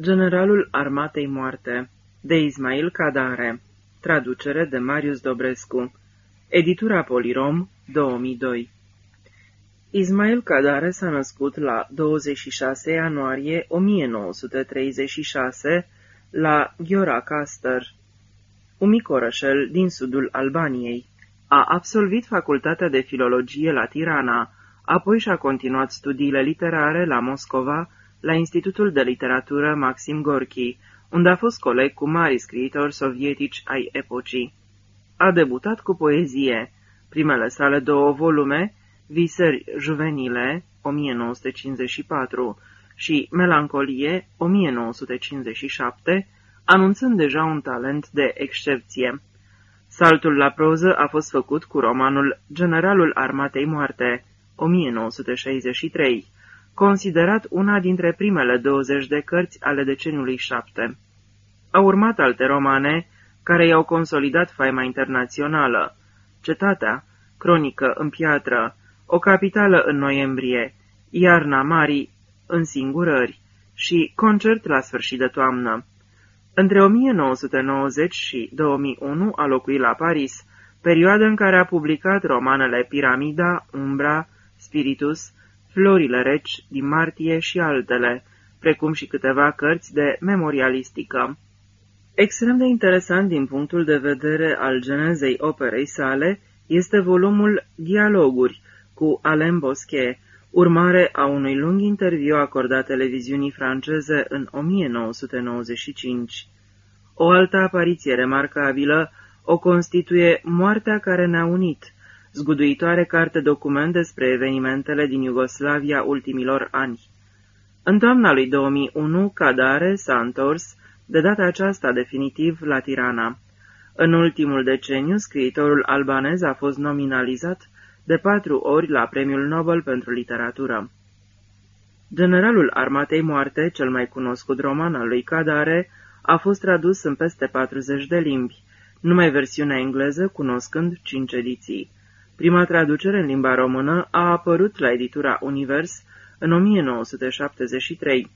Generalul Armatei Moarte de Ismail Cadare Traducere de Marius Dobrescu. Editura Polirom 2002 Ismail Cadare s-a născut la 26 ianuarie 1936 la Gheoracastăr, un mic orășel din sudul Albaniei. A absolvit facultatea de filologie la Tirana, apoi și-a continuat studiile literare la Moscova, la Institutul de Literatură Maxim Gorki, unde a fost coleg cu mari scriitori sovietici ai epocii. A debutat cu poezie, primele sale două volume, Visări juvenile, 1954, și Melancolie, 1957, anunțând deja un talent de excepție. Saltul la proză a fost făcut cu romanul Generalul Armatei Moarte, 1963, considerat una dintre primele 20 de cărți ale deceniului 7. Au urmat alte romane care i-au consolidat faima internațională, Cetatea, Cronică în piatră, O capitală în noiembrie, Iarna Marii, în singurări și Concert la sfârșit de toamnă. Între 1990 și 2001 a locuit la Paris, perioadă în care a publicat romanele Piramida, Umbra, Spiritus, Florile reci din martie și altele, precum și câteva cărți de memorialistică. Extrem de interesant din punctul de vedere al genezei operei sale este volumul Dialoguri cu Alain Bosquet, urmare a unui lung interviu acordat televiziunii franceze în 1995. O altă apariție remarcabilă o constituie Moartea care ne-a unit, zguduitoare carte document despre evenimentele din Iugoslavia ultimilor ani. În toamna lui 2001, Cadare s-a întors, de data aceasta definitiv, la Tirana. În ultimul deceniu, scriitorul albanez a fost nominalizat de patru ori la Premiul Nobel pentru Literatură. Generalul Armatei Moarte, cel mai cunoscut roman al lui Cadare, a fost tradus în peste 40 de limbi, numai versiunea engleză cunoscând cinci ediții. Prima traducere în limba română a apărut la editura Univers în 1973.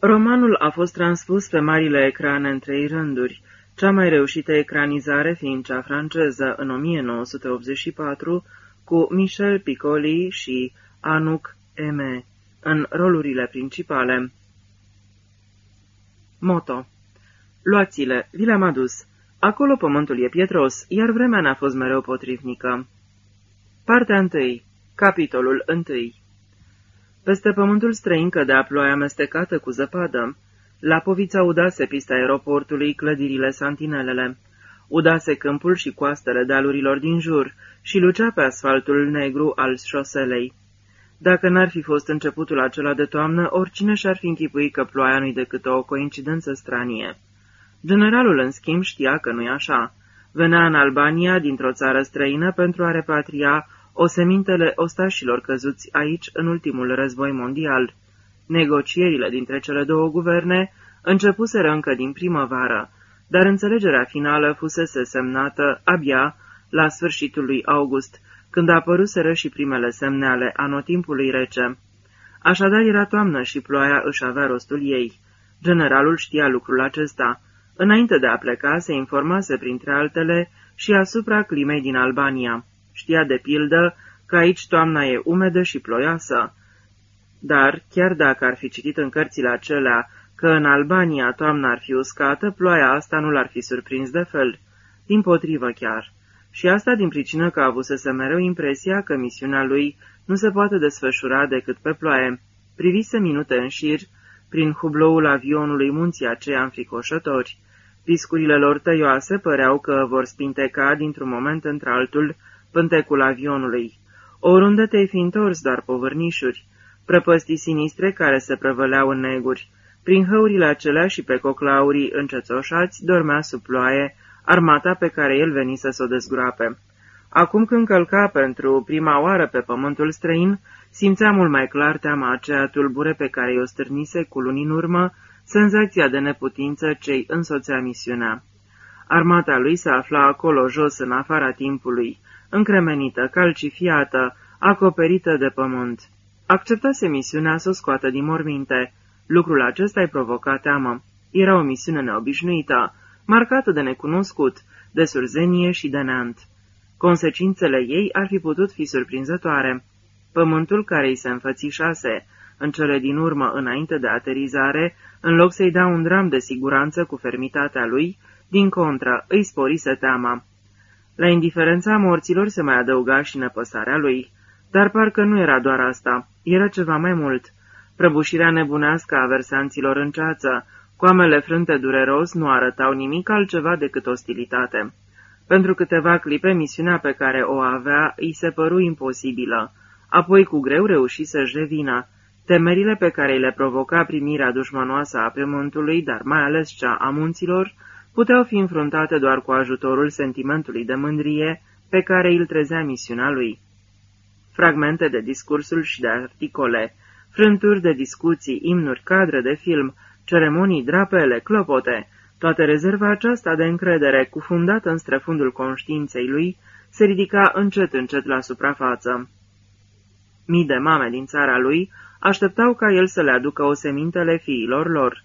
Romanul a fost transpus pe marile ecrane în trei rânduri, cea mai reușită ecranizare fiind cea franceză în 1984, cu Michel Piccoli și Anouk M. în rolurile principale. Moto Luați-le, vi le-am adus. Acolo pământul e pietros, iar vremea n-a fost mereu potrivnică. Partea 1. Capitolul 1 Peste pământul străin cădea ploaia amestecată cu zăpadă. La povița udase pista aeroportului, clădirile santinelele. Udase câmpul și coastele dealurilor din jur și lucea pe asfaltul negru al șoselei. Dacă n-ar fi fost începutul acela de toamnă, oricine și-ar fi închipui că ploaia nu-i decât o coincidență stranie. Generalul, în schimb, știa că nu-i așa. Venea în Albania, dintr-o țară străină, pentru a repatria osemintele ostașilor căzuți aici în ultimul război mondial. Negocierile dintre cele două guverne începuseră încă din primăvară, dar înțelegerea finală fusese semnată abia la sfârșitul lui august, când apăruseră și primele semne ale anotimpului rece. Așadar era toamnă și ploaia își avea rostul ei. Generalul știa lucrul acesta. Înainte de a pleca, se informase, printre altele, și asupra climei din Albania. Știa de pildă că aici toamna e umedă și ploioasă. Dar, chiar dacă ar fi citit în cărțile acelea că în Albania toamna ar fi uscată, ploaia asta nu l-ar fi surprins de fel. Din potrivă chiar. Și asta din pricină că a avusese mereu impresia că misiunea lui nu se poate desfășura decât pe ploaie. Privise minute în șir, prin hubloul avionului munții aceia înfricoșători. Piscurile lor tăioase păreau că vor spinteca dintr-un moment într-altul pântecul avionului. Oriunde te-ai fi întors, doar povărnișuri, prăpăstii sinistre care se prăvăleau în neguri. Prin hăurile acelea și pe coclaurii încețoșați dormea sub ploaie armata pe care el venise să o dezgroape. Acum când călca pentru prima oară pe pământul străin, simțea mult mai clar teama aceea tulbure pe care i-o stârnise cu luni în urmă, senzația de neputință ce-i însoțea misiunea. Armata lui se afla acolo jos, în afara timpului, încremenită, calcifiată, acoperită de pământ. Acceptase misiunea să o scoată din morminte. Lucrul acesta îi provoca teamă. Era o misiune neobișnuită, marcată de necunoscut, de surzenie și de neant. Consecințele ei ar fi putut fi surprinzătoare. Pământul care îi se înfățișase, în cele din urmă, înainte de aterizare, în loc să-i dea un dram de siguranță cu fermitatea lui, din contră, îi sporise teama. La indiferența morților se mai adăuga și nepăsarea lui, dar parcă nu era doar asta, era ceva mai mult. Prăbușirea nebunească a versanților în ceață, coamele frânte dureros nu arătau nimic altceva decât ostilitate. Pentru câteva clipe, misiunea pe care o avea îi se păru imposibilă. Apoi cu greu reuși să-și revină. Temerile pe care îi le provoca primirea dușmanoasă a pământului, dar mai ales cea a munților, puteau fi înfruntate doar cu ajutorul sentimentului de mândrie pe care îl trezea misiunea lui. Fragmente de discursul și de articole, frânturi de discuții, imnuri, cadre de film, ceremonii, drapele, clopote, toată rezerva aceasta de încredere, cufundată în străfundul conștiinței lui, se ridica încet încet la suprafață. Mii de mame din țara lui așteptau ca el să le aducă o semintele fiilor lor,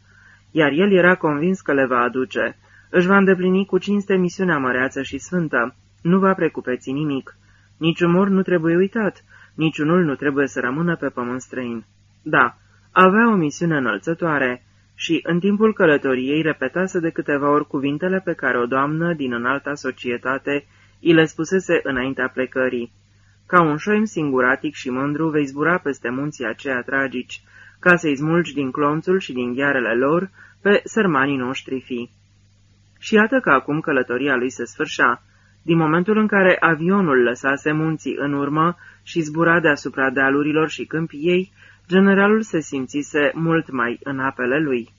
iar el era convins că le va aduce. Își va îndeplini cu cinste misiunea măreață și sfântă. Nu va precupeți nimic. Niciun mor nu trebuie uitat, niciunul nu trebuie să rămână pe pământ străin. Da, avea o misiune înălțătoare și, în timpul călătoriei, repetase de câteva ori cuvintele pe care o doamnă din înalta societate îi le spusese înaintea plecării. Ca un șoim singuratic și mândru vei zbura peste munții aceia tragici, ca să-i smulgi din clonțul și din ghearele lor pe sărmanii noștri fi. Și iată că acum călătoria lui se sfârșea. Din momentul în care avionul lăsase munții în urmă și zbura deasupra dealurilor și câmpii ei, generalul se simțise mult mai în apele lui.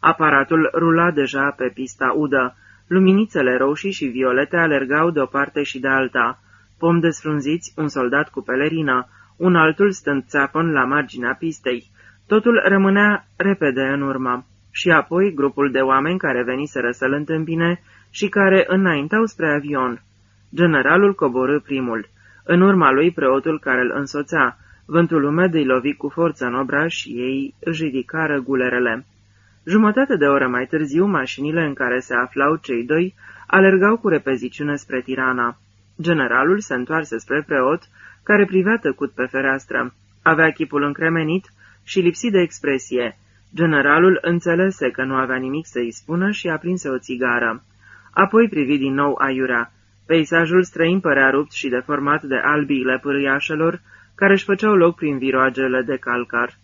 Aparatul rula deja pe pista udă. Luminițele roșii și violete alergau de o parte și de alta. Pom desfrunziți, un soldat cu pelerină, un altul stând țeapăn la marginea pistei. Totul rămânea repede în urmă. Și apoi grupul de oameni care veniseră să-l întâmpine și care înaintau spre avion. Generalul coborâ primul. În urma lui preotul care îl însoțea. Vântul umed îi lovi cu forță în obraș și ei își ridicară gulerele. Jumătate de oră mai târziu, mașinile în care se aflau cei doi alergau cu repeziciune spre Tirana. Generalul se întoarse spre preot, care privea tăcut pe fereastră. Avea chipul încremenit și lipsit de expresie. Generalul înțelese că nu avea nimic să-i spună și aprinse o țigară. Apoi privi din nou aiurea. Peisajul străin părea rupt și deformat de albiile pârâiașelor, care își făceau loc prin viroagele de calcar.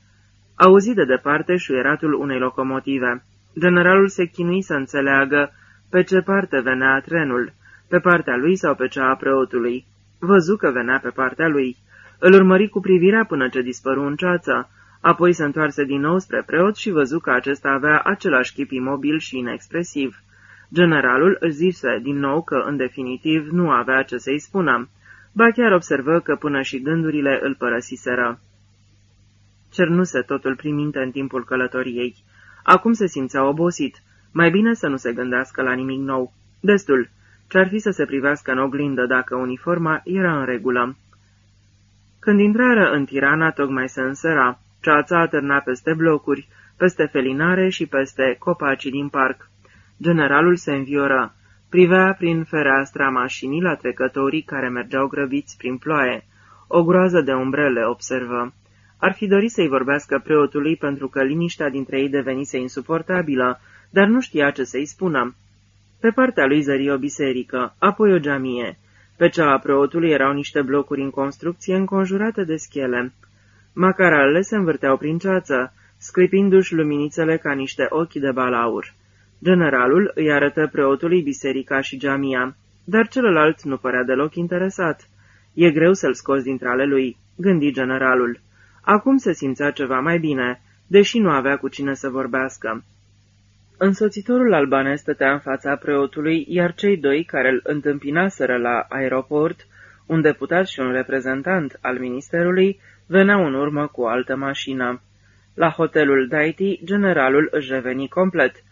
Auzi de departe șuieratul unei locomotive. Generalul se chinui să înțeleagă pe ce parte venea trenul, pe partea lui sau pe cea a preotului. Văzu că venea pe partea lui. Îl urmări cu privirea până ce dispăru în ceață, apoi se întoarse din nou spre preot și văzu că acesta avea același chip imobil și inexpresiv. Generalul își zise din nou că, în definitiv, nu avea ce să-i spună. Ba chiar observă că până și gândurile îl părăsiseră. Cernuse totul prin minte în timpul călătoriei. Acum se simțea obosit. Mai bine să nu se gândească la nimic nou. Destul. Ce-ar fi să se privească în oglindă dacă uniforma era în regulă. Când intrară în Tirana, tocmai se însăra. Ceața atârna peste blocuri, peste felinare și peste copacii din parc. Generalul se învioră. Privea prin fereastra mașinii la trecătorii care mergeau grăbiți prin ploaie. O groază de umbrele observă. Ar fi dorit să-i vorbească preotului pentru că liniștea dintre ei devenise insuportabilă, dar nu știa ce să-i spună. Pe partea lui zări o biserică, apoi o geamie. Pe cea a preotului erau niște blocuri în construcție înconjurate de schele. Macaralele se învârteau prin ceață, sclipindu-și luminițele ca niște ochi de balaur. Generalul îi arătă preotului biserica și geamia, dar celălalt nu părea deloc interesat. E greu să-l scoți dintre ale lui, gândi generalul. Acum se simțea ceva mai bine, deși nu avea cu cine să vorbească. Însoțitorul albanez stătea în fața preotului, iar cei doi care îl întâmpinaseră la aeroport, un deputat și un reprezentant al ministerului, veneau în urmă cu o altă mașină. La hotelul Daiti, generalul își reveni complet.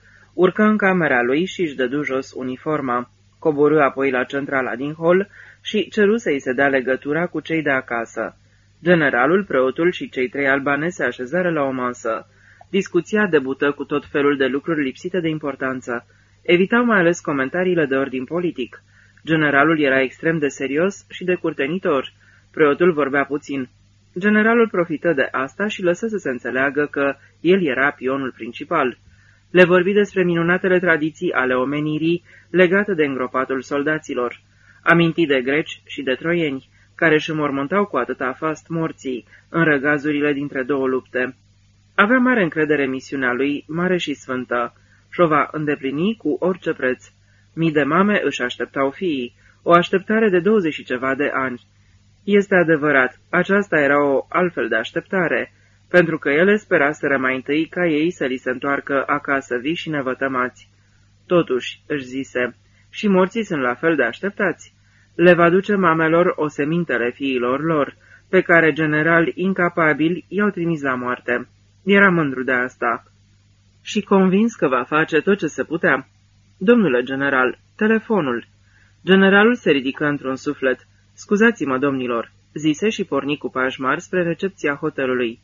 Urcă în camera lui și își dădu jos uniforma. Coborâ apoi la centrala din hol și ceru să-i se dea legătura cu cei de acasă. Generalul, preotul și cei trei albane se așezară la o masă. Discuția debută cu tot felul de lucruri lipsite de importanță. Evitau mai ales comentariile de ordin politic. Generalul era extrem de serios și de curtenitor. Preotul vorbea puțin. Generalul profită de asta și lăsă să se înțeleagă că el era pionul principal. Le vorbi despre minunatele tradiții ale omenirii legate de îngropatul soldaților. Aminti de greci și de troieni, care își înmormântau cu atâta fast morții în răgazurile dintre două lupte. Avea mare încredere misiunea lui, mare și sfântă, și o va îndeplini cu orice preț. Mii de mame își așteptau fiii, o așteptare de douăzeci și ceva de ani. Este adevărat, aceasta era o altfel de așteptare, pentru că ele speraseră mai întâi ca ei să li se întoarcă acasă vii și nevătămați. Totuși, își zise, și morții sunt la fel de așteptați. Le va duce mamelor o semintele fiilor lor, pe care generali incapabili i-au trimis la moarte. Era mândru de asta. Și convins că va face tot ce se putea. Domnule general, telefonul. Generalul se ridică într-un suflet. Scuzați-mă, domnilor, zise și porni cu pași mari spre recepția hotelului.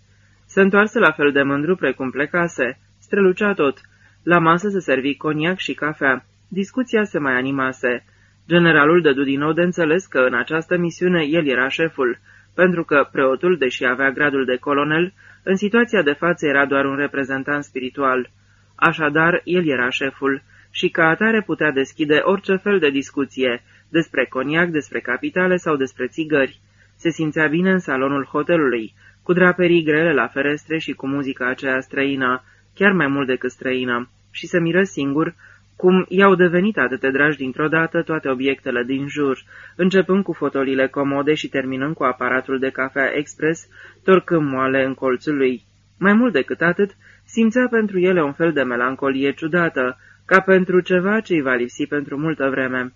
Se întoarse la fel de mândru precum plecase. Strălucea tot. La masă se servi coniac și cafea. Discuția se mai animase. Generalul dădu din nou de înțeles că în această misiune el era șeful, pentru că preotul, deși avea gradul de colonel, în situația de față era doar un reprezentant spiritual. Așadar, el era șeful și ca atare putea deschide orice fel de discuție, despre coniac, despre capitale sau despre țigări. Se simțea bine în salonul hotelului, cu draperii grele la ferestre și cu muzica aceea străină, chiar mai mult decât străină, și se miră singur cum i-au devenit atât de dragi dintr-o dată toate obiectele din jur, începând cu fotolile comode și terminând cu aparatul de cafea expres, torcând moale în colțul lui. Mai mult decât atât, simțea pentru ele un fel de melancolie ciudată, ca pentru ceva ce îi va lipsi pentru multă vreme.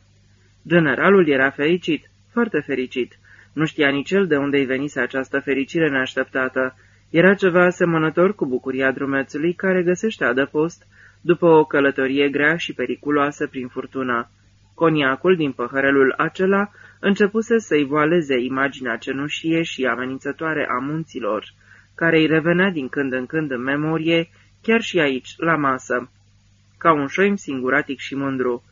Generalul era fericit, foarte fericit. Nu știa nici el de unde-i venise această fericire neașteptată. Era ceva asemănător cu bucuria drumețului care găsește adăpost după o călătorie grea și periculoasă prin furtuna. Coniacul din păhărelul acela începuse să-i voaleze imaginea cenușie și amenințătoare a munților, care îi revenea din când în când în memorie, chiar și aici, la masă, ca un șoim singuratic și mândru.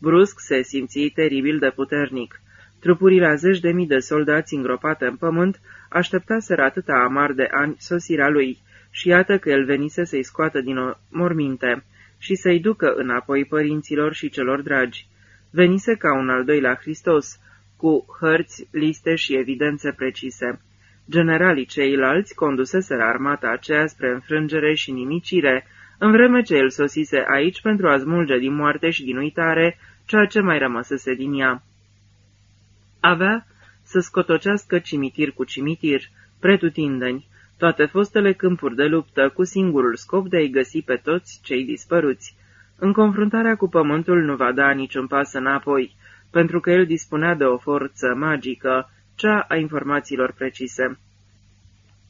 Brusc se simți teribil de puternic. Trupurile a zeci de mii de soldați îngropate în pământ așteptaseră atâta amar de ani sosirea lui și iată că el venise să-i scoată din morminte și să-i ducă înapoi părinților și celor dragi. Venise ca un al doilea Hristos, cu hărți, liste și evidențe precise. Generalii ceilalți conduseseră armata aceea spre înfrângere și nimicire, în vreme ce el sosise aici pentru a smulge din moarte și din uitare ceea ce mai rămăsese din ea. Avea să scotocească cimitir cu cimitir, pretutindeni, toate fostele câmpuri de luptă cu singurul scop de a-i găsi pe toți cei dispăruți. În confruntarea cu pământul nu va da niciun pas înapoi, pentru că el dispunea de o forță magică, cea a informațiilor precise.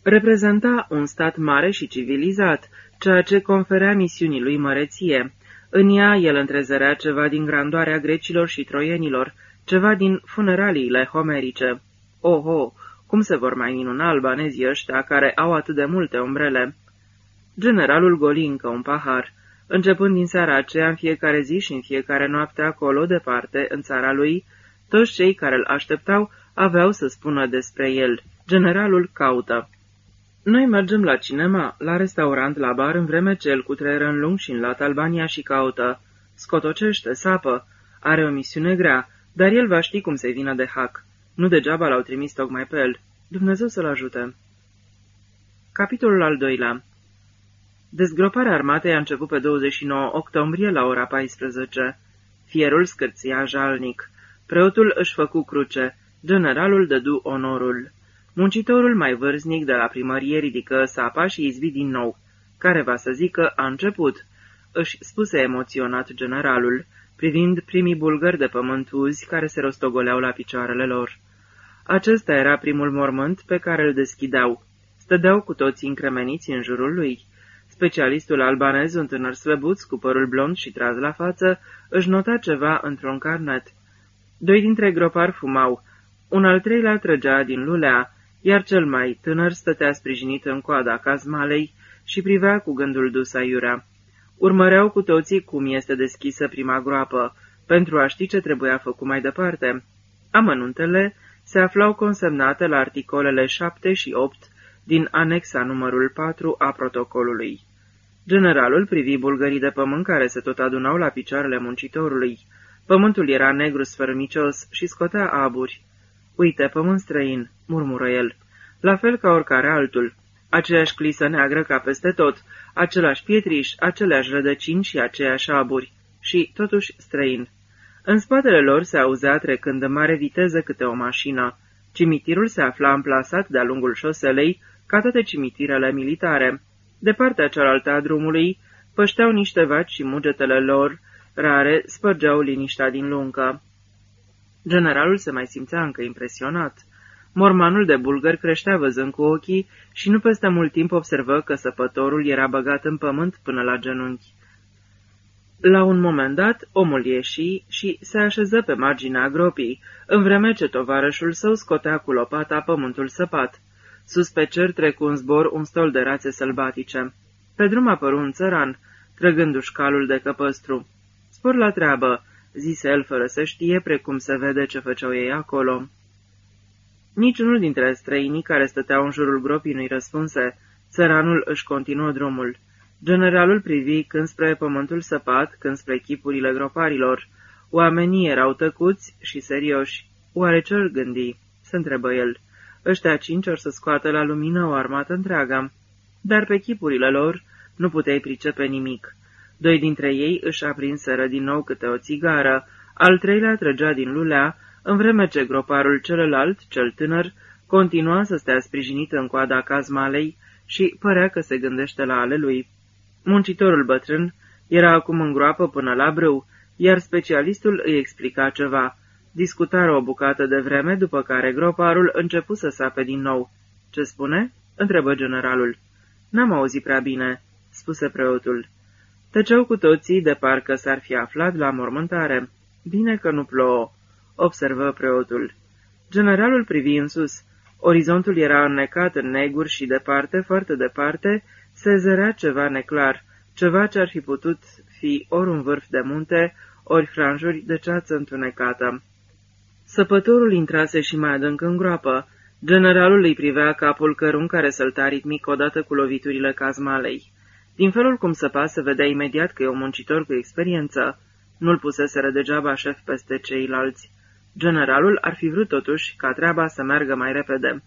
Reprezenta un stat mare și civilizat, ceea ce conferea misiunii lui măreție. În ea el întrezărea ceva din grandoarea grecilor și troienilor, ceva din funeraliile homerice. Oho, cum se vor mai minuna albanezii ăștia care au atât de multe umbrele? Generalul goli încă un pahar. Începând din seara aceea, în fiecare zi și în fiecare noapte acolo, departe, în țara lui, toți cei care îl așteptau aveau să spună despre el. Generalul caută. Noi mergem la cinema, la restaurant, la bar, în vreme ce el cutreieră în lung și în lat Albania și caută. Scotocește, sapă. Are o misiune grea, dar el va ști cum se vină de hac. Nu degeaba l-au trimis tocmai pe el. Dumnezeu să-l ajute. Capitolul al doilea Dezgroparea armatei a început pe 29 octombrie la ora 14. Fierul scârția jalnic. Preotul își făcu cruce. Generalul dădu onorul. Muncitorul mai vârznic de la primărie ridică sapa și izbi din nou. Care va să zică a început, își spuse emoționat generalul, privind primii bulgări de pământ uzi care se rostogoleau la picioarele lor. Acesta era primul mormânt pe care îl deschideau. Stădeau cu toții încremeniți în jurul lui. Specialistul albanez, un tânăr slăbuț cu părul blond și tras la față, își nota ceva într-un carnet. Doi dintre gropari fumau, un al treilea trăgea din lulea, iar cel mai tânăr stătea sprijinit în coada cazmalei și privea cu gândul dus aiurea. Urmăreau cu toții cum este deschisă prima groapă, pentru a ști ce trebuia făcut mai departe. Amănuntele se aflau consemnate la articolele 7 și 8 din anexa numărul 4 a protocolului. Generalul privi bulgării de pământ care se tot adunau la picioarele muncitorului. Pământul era negru sfărmicios și scotea aburi. Uite, pământ străin," murmură el, la fel ca oricare altul. Aceeași clisă neagră ca peste tot, același pietriș, aceleași rădăcini și aceeași aburi. Și, totuși, străin. În spatele lor se auzea trecând în mare viteză câte o mașină. Cimitirul se afla amplasat de-a lungul șoselei, ca toate cimitirele militare. De partea cealaltă a drumului, pășteau niște vaci și mugetele lor, rare, spărgeau liniștea din luncă. Generalul se mai simțea încă impresionat. Mormanul de bulgări creștea văzând cu ochii și nu peste mult timp observă că săpătorul era băgat în pământ până la genunchi. La un moment dat, omul ieși și se așeză pe marginea gropii, în vreme ce tovarășul său scotea cu lopata pământul săpat. Sus pe cer trecu un zbor un stol de rațe sălbatice. Pe drum apăru un țăran, trăgându-și calul de căpăstru. Spor la treabă, zise el fără să știe, precum se vede ce făceau ei acolo. Niciunul dintre străinii care stăteau în jurul gropii nu-i răspunse. Țăranul își continuă drumul. Generalul privi când spre pământul săpat, când spre chipurile groparilor. Oamenii erau tăcuți și serioși. Oare ce-l gândi? se întrebă el. Ăștia cinci or să scoată la lumină o armată întreagă. Dar pe chipurile lor nu puteai pricepe nimic. Doi dintre ei își aprinseră din nou câte o țigară, al treilea trăgea din lulea, în vreme ce groparul celălalt, cel tânăr, continua să stea sprijinit în coada cazmalei și părea că se gândește la ale lui. Muncitorul bătrân era acum în groapă până la brâu, iar specialistul îi explica ceva. Discutară o bucată de vreme, după care groparul începu să sape din nou. Ce spune?" întrebă generalul. N-am auzit prea bine," spuse preotul. Tăceau cu toții de parcă s-ar fi aflat la mormântare. Bine că nu plouă," observă preotul. Generalul privi în sus. Orizontul era înnecat în neguri și departe, foarte departe, se zărea ceva neclar, ceva ce ar fi putut fi ori un vârf de munte, ori franjuri de ceață întunecată. Săpătorul intrase și mai adânc în groapă. Generalul îi privea capul cărun care sălta ritmic odată cu loviturile cazmalei. Din felul cum săpa se vedea imediat că e un muncitor cu experiență. Nu-l puseseră degeaba șef peste ceilalți. Generalul ar fi vrut totuși ca treaba să meargă mai repede.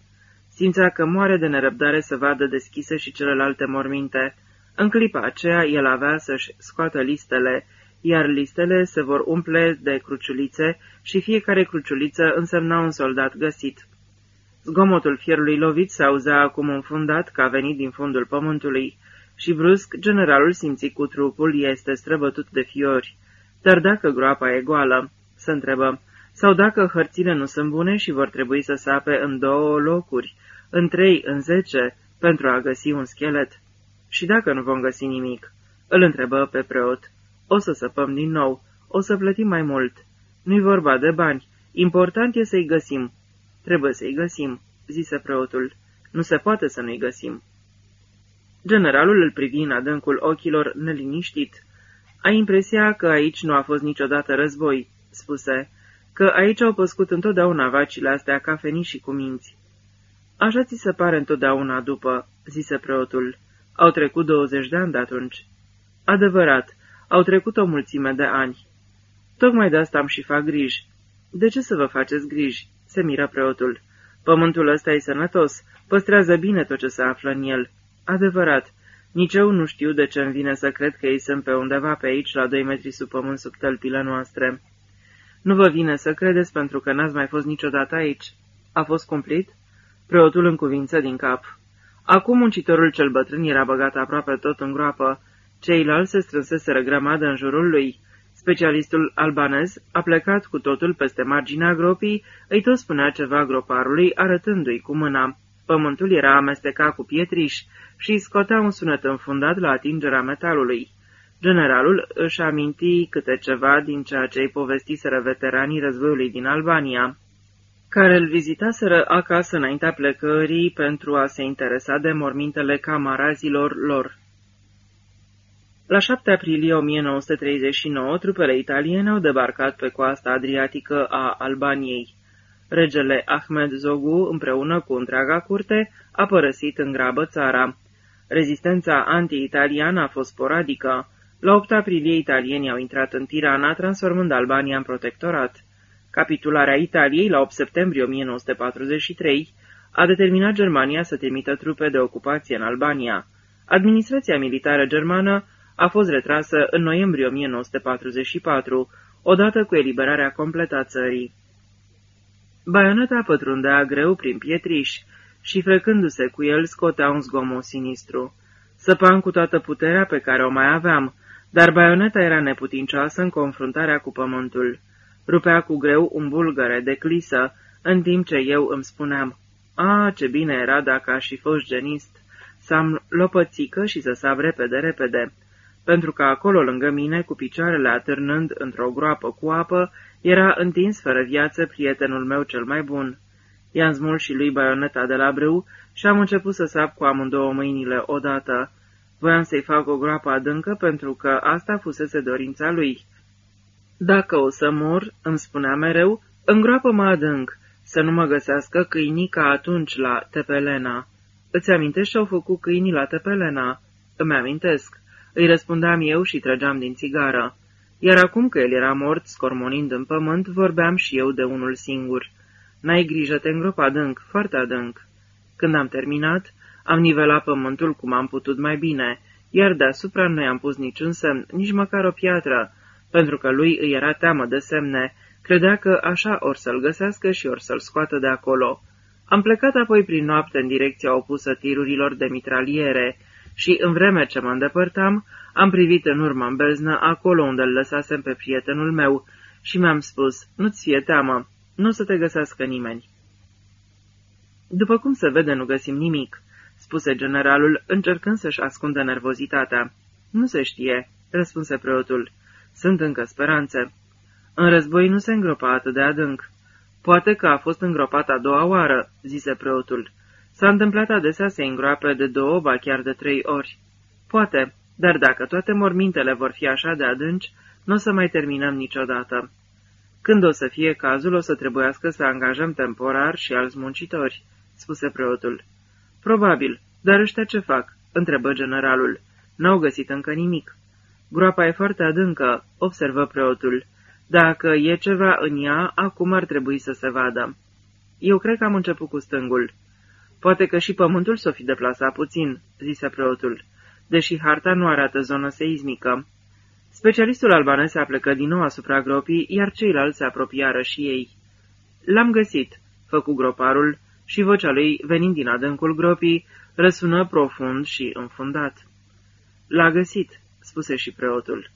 Simțea că moare de nerăbdare să vadă deschise și celelalte morminte. În clipa aceea el avea să-și scoată listele, iar listele se vor umple de cruciulițe și fiecare cruciuliță însemna un soldat găsit. Zgomotul fierului lovit se auzea acum înfundat ca venit din fundul pământului și brusc generalul simți cu trupul este străbătut de fiori. Dar dacă groapa e goală, se întrebă, sau dacă hărțile nu sunt bune și vor trebui să sape în două locuri, în trei, în zece, pentru a găsi un schelet. Și dacă nu vom găsi nimic, îl întrebă pe preot. O să săpăm din nou, o să plătim mai mult. Nu-i vorba de bani, important e să-i găsim. Trebuie să-i găsim, zise preotul. Nu se poate să nu-i găsim. Generalul îl privi în adâncul ochilor neliniștit. Ai impresia că aici nu a fost niciodată război, spuse, că aici au păscut întotdeauna vacile astea cafenii și cu minți. Așa ți se pare întotdeauna după, zise preotul. Au trecut douăzeci de ani de atunci. Adevărat, au trecut o mulțime de ani. Tocmai de asta am și fac griji. De ce să vă faceți griji? se miră preotul. Pământul ăsta e sănătos, păstrează bine tot ce se află în el. Adevărat, nici eu nu știu de ce îmi vine să cred că ei sunt pe undeva pe aici, la doi metri sub pământ, sub tălpile noastre. Nu vă vine să credeți pentru că n-ați mai fost niciodată aici. A fost cumplit? Preotul în cuvință din cap. Acum muncitorul cel bătrân era băgat aproape tot în groapă. Ceilalți se strânseseră grămadă în jurul lui. Specialistul albanez a plecat cu totul peste marginea gropii, îi tot spunea ceva groparului, arătându-i cu mâna. Pământul era amestecat cu pietriș și scotea un sunet înfundat la atingerea metalului. Generalul își aminti câte ceva din ceea ce îi povestiseră veteranii războiului din Albania. care îl vizitaseră acasă înaintea plecării pentru a se interesa de mormintele camarazilor lor. La 7 aprilie 1939, trupele italiene au debarcat pe coasta adriatică a Albaniei. Regele Ahmed Zogu, împreună cu întreaga curte, a părăsit în grabă țara. Rezistența anti-italiană a fost sporadică. La 8 aprilie, italienii au intrat în Tirana, transformând Albania în protectorat. Capitularea Italiei la 8 septembrie 1943 a determinat Germania să trimită trupe de ocupație în Albania. Administrația militară germană a fost retrasă în noiembrie 1944, odată cu eliberarea completă a țării. Baioneta pătrundea greu prin pietriș și, frecându-se cu el, scotea un zgomot sinistru. Săpam cu toată puterea pe care o mai aveam, dar baioneta era neputincioasă în confruntarea cu pământul. Rupea cu greu un bulgăre de clisă, în timp ce eu îmi spuneam, A, ce bine era dacă aș fi fost genist, să-am lopățică și să sab repede, repede, pentru că acolo lângă mine, cu picioarele atârnând într-o groapă cu apă, era întins fără viață prietenul meu cel mai bun. I-am smuls și lui baioneta de la brâu și am început să sap cu amândouă mâinile odată. Voiam să-i fac o groapă adâncă pentru că asta fusese dorința lui. Dacă o să mor, îmi spunea mereu, îngroapă-mă adânc, să nu mă găsească câinii ca atunci la Tepelena. Îți amintești ce au făcut câinii la Tepelena? Îmi amintesc. Îi răspundeam eu și trăgeam din țigară. Iar acum că el era mort, scormonind în pământ, vorbeam și eu de unul singur. N-ai grijă, te îngrop adânc, foarte adânc. Când am terminat, am nivelat pământul cum am putut mai bine, iar deasupra nu i-am pus niciun semn, nici măcar o piatră, pentru că lui îi era teamă de semne, credea că așa or să-l găsească și or să-l scoată de acolo. Am plecat apoi prin noapte în direcția opusă tirurilor de mitraliere și, în vreme ce mă îndepărtam, am privit în urmă în beznă acolo unde îl lăsasem pe prietenul meu și mi-am spus, nu-ți fie teamă, nu o să te găsească nimeni. După cum se vede, nu găsim nimic, spuse generalul, încercând să-și ascundă nervozitatea. Nu se știe, răspunse preotul. Sunt încă speranțe. În război nu se îngropa atât de adânc. Poate că a fost îngropat a doua oară, zise preotul. S-a întâmplat adesea să îngroape de două, ba chiar de trei ori. Poate, dar dacă toate mormintele vor fi așa de adânci, nu o să mai terminăm niciodată. Când o să fie cazul, o să trebuiască să angajăm temporar și alți muncitori, spuse preotul. Probabil, dar ăștia ce fac? întrebă generalul. N-au găsit încă nimic. Groapa e foarte adâncă, observă preotul. Dacă e ceva în ea, acum ar trebui să se vadă. Eu cred că am început cu stângul. Poate că și pământul s-o fi deplasat puțin, zise preotul, deși harta nu arată zonă seismică. Specialistul albanez se aplecă din nou asupra gropii, iar ceilalți se apropiară și ei. L-am găsit, făcu groparul, și vocea lui, venind din adâncul gropii, răsună profund și înfundat. L-a găsit, spuse și preotul.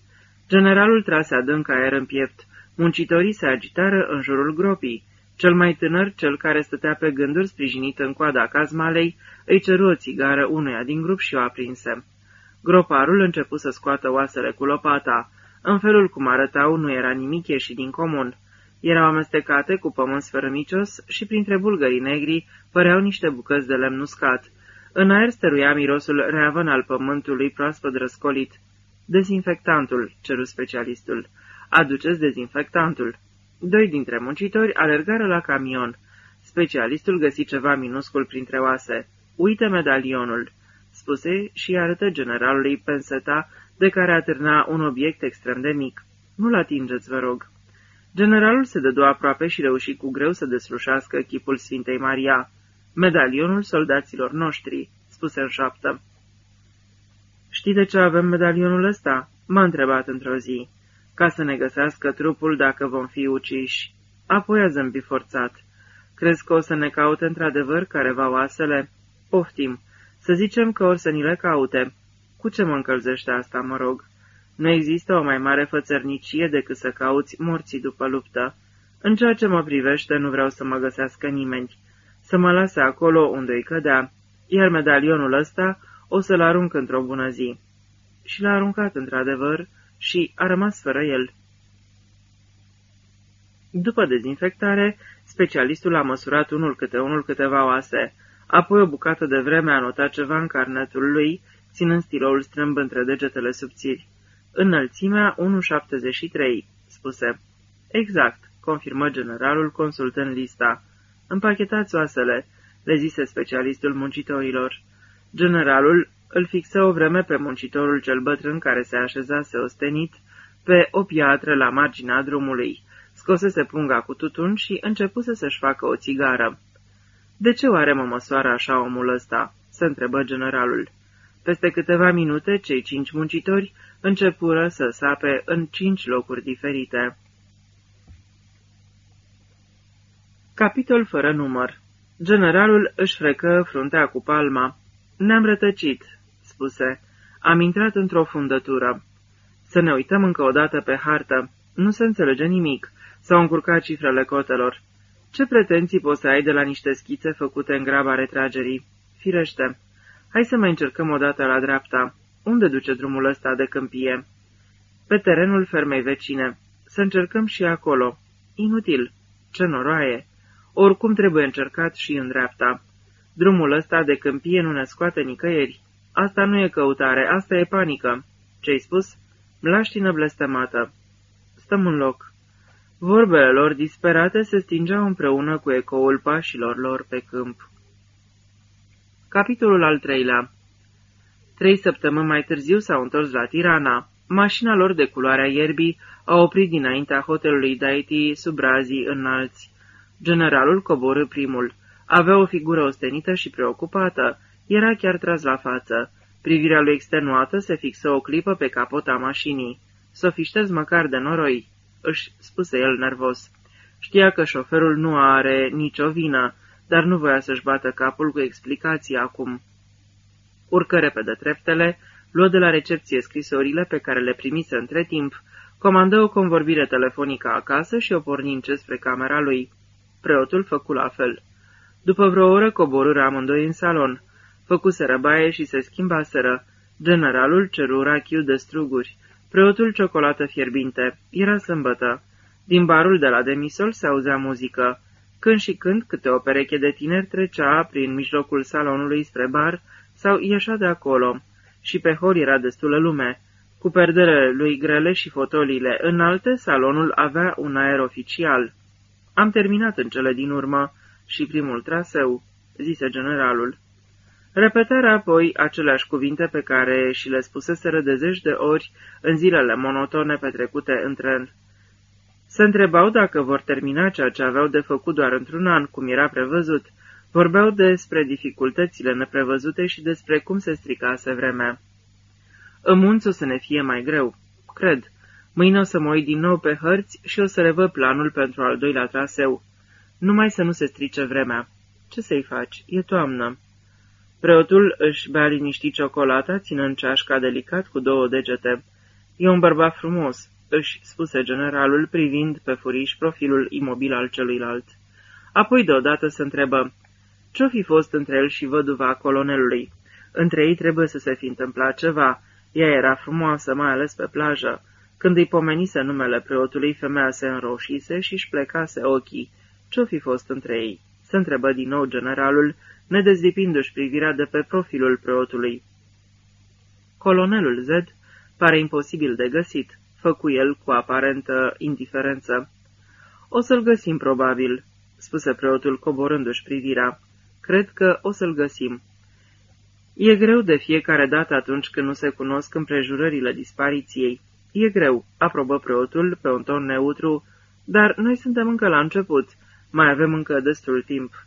Generalul trase adânc aer în piept. Muncitorii se agitară în jurul gropii. Cel mai tânăr, cel care stătea pe gânduri sprijinit în coada cazmalei, îi ceru o țigară unuia din grup și o aprinse. Groparul începu să scoată oasele cu lopata. În felul cum arătau, nu era nimic ieșit din comun. Erau amestecate cu pământ sfărămicios și printre bulgării negri păreau niște bucăți de lemn uscat. În aer stăruia mirosul reavăn al pământului proaspăt răscolit. Dezinfectantul, ceru specialistul. Aduceți dezinfectantul. Doi dintre muncitori alergară la camion. Specialistul găsi ceva minuscul printre oase. Uite medalionul, spuse și arătă generalului penseta de care atârna un obiect extrem de mic. Nu-l atingeți, vă rog. Generalul se dădu aproape și reuși cu greu să deslușească chipul Sfintei Maria. Medalionul soldaților noștri, spuse în șaptă. Știi de ce avem medalionul ăsta?" m-a întrebat într-o zi. Ca să ne găsească trupul dacă vom fi uciși." Apoi a zâmbit forțat. Crezi că o să ne caute într-adevăr careva oasele?" Poftim. Să zicem că or să ni le caute. Cu ce mă încălzește asta, mă rog? Nu există o mai mare fățărnicie decât să cauți morții după luptă. În ceea ce mă privește, nu vreau să mă găsească nimeni. Să mă lase acolo unde-i cădea, iar medalionul ăsta o să-l arunc într-o bună zi. Și l-a aruncat într-adevăr și a rămas fără el. După dezinfectare, specialistul a măsurat unul câte unul câteva oase, apoi o bucată de vreme a notat ceva în carnetul lui, ținând stiloul strâmb între degetele subțiri. Înălțimea 1,73, spuse. Exact, confirmă generalul consultând lista. Împachetați oasele, le zise specialistul muncitorilor. Generalul îl fixă o vreme pe muncitorul cel bătrân care se așezase ostenit pe o piatră la marginea drumului. Scosese punga cu tutun și începuse să-și facă o țigară. De ce oare mă măsoară așa omul ăsta?" se întrebă generalul. Peste câteva minute, cei cinci muncitori începură să sape în cinci locuri diferite. Capitol fără număr Generalul își frecă fruntea cu palma. Ne-am rătăcit," spuse. Am intrat într-o fundătură. Să ne uităm încă o dată pe hartă. Nu se înțelege nimic. S-au încurcat cifrele cotelor. Ce pretenții poți să ai de la niște schițe făcute în graba retragerii? Firește. Hai să mai încercăm o dată la dreapta. Unde duce drumul ăsta de câmpie? Pe terenul fermei vecine. Să încercăm și acolo. Inutil. Ce noroaie! Oricum trebuie încercat și în dreapta. Drumul ăsta de câmpie nu ne scoate nicăieri. Asta nu e căutare, asta e panică. Ce-ai spus? Mlaștină blestemată. Stăm în loc. Vorbele lor disperate se stingeau împreună cu ecoul pașilor lor pe câmp. Capitolul al treilea Trei săptămâni mai târziu s-au întors la Tirana. Mașina lor de culoarea ierbii a oprit dinaintea hotelului Daiti sub razii înalți. Generalul coborâ primul. Avea o figură ostenită și preocupată. Era chiar tras la față. Privirea lui extenuată se fixă o clipă pe capota mașinii. Să fiștez măcar de noroi, își spuse el nervos. Știa că șoferul nu are nicio vină, dar nu voia să-și bată capul cu explicații acum. Urcă repede treptele, luă de la recepție scrisorile pe care le primise între timp, comandă o convorbire telefonică acasă și o porni încet spre camera lui. Preotul făcu la fel. După vreo oră coborâră amândoi în salon. Făcuseră baie și se schimbaseră. Generalul ceru rachiu de struguri. Preotul ciocolată fierbinte. Era sâmbătă. Din barul de la demisol se auzea muzică. Când și când câte o pereche de tineri trecea prin mijlocul salonului spre bar sau ieșea de acolo. Și pe hor era destulă lume. Cu perderele lui grele și fotoliile înalte, salonul avea un aer oficial. Am terminat în cele din urmă și primul traseu, zise generalul. Repetară apoi aceleași cuvinte pe care și le spuseseră de zeci de ori în zilele monotone petrecute între el. Se întrebau dacă vor termina ceea ce aveau de făcut doar într-un an, cum era prevăzut. Vorbeau despre dificultățile neprevăzute și despre cum se stricase vremea. Îmunț o să ne fie mai greu, cred. Mâine o să mă uit din nou pe hărți și o să revăd planul pentru al doilea traseu. Numai să nu se strice vremea. Ce să-i faci? E toamnă. Preotul își bea liniștit ciocolata, ținând ceașca delicat cu două degete. E un bărbat frumos, își spuse generalul, privind pe furiș profilul imobil al celuilalt. Apoi deodată se întrebă, ce-o fi fost între el și văduva colonelului? Între ei trebuie să se fi întâmplat ceva. Ea era frumoasă, mai ales pe plajă. Când îi pomenise numele preotului, femeia se înroșise și își plecase ochii. Ce-o fi fost între ei? Se întrebă din nou generalul, nedezlipindu-și privirea de pe profilul preotului. Colonelul Z pare imposibil de găsit, făcu el cu aparentă indiferență. O să-l găsim, probabil," spuse preotul coborându-și privirea. Cred că o să-l găsim." E greu de fiecare dată atunci când nu se cunosc împrejurările dispariției. E greu, aprobă preotul pe un ton neutru, dar noi suntem încă la început, mai avem încă destul timp.